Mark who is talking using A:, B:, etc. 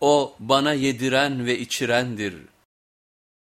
A: O bana yediren ve içirendir.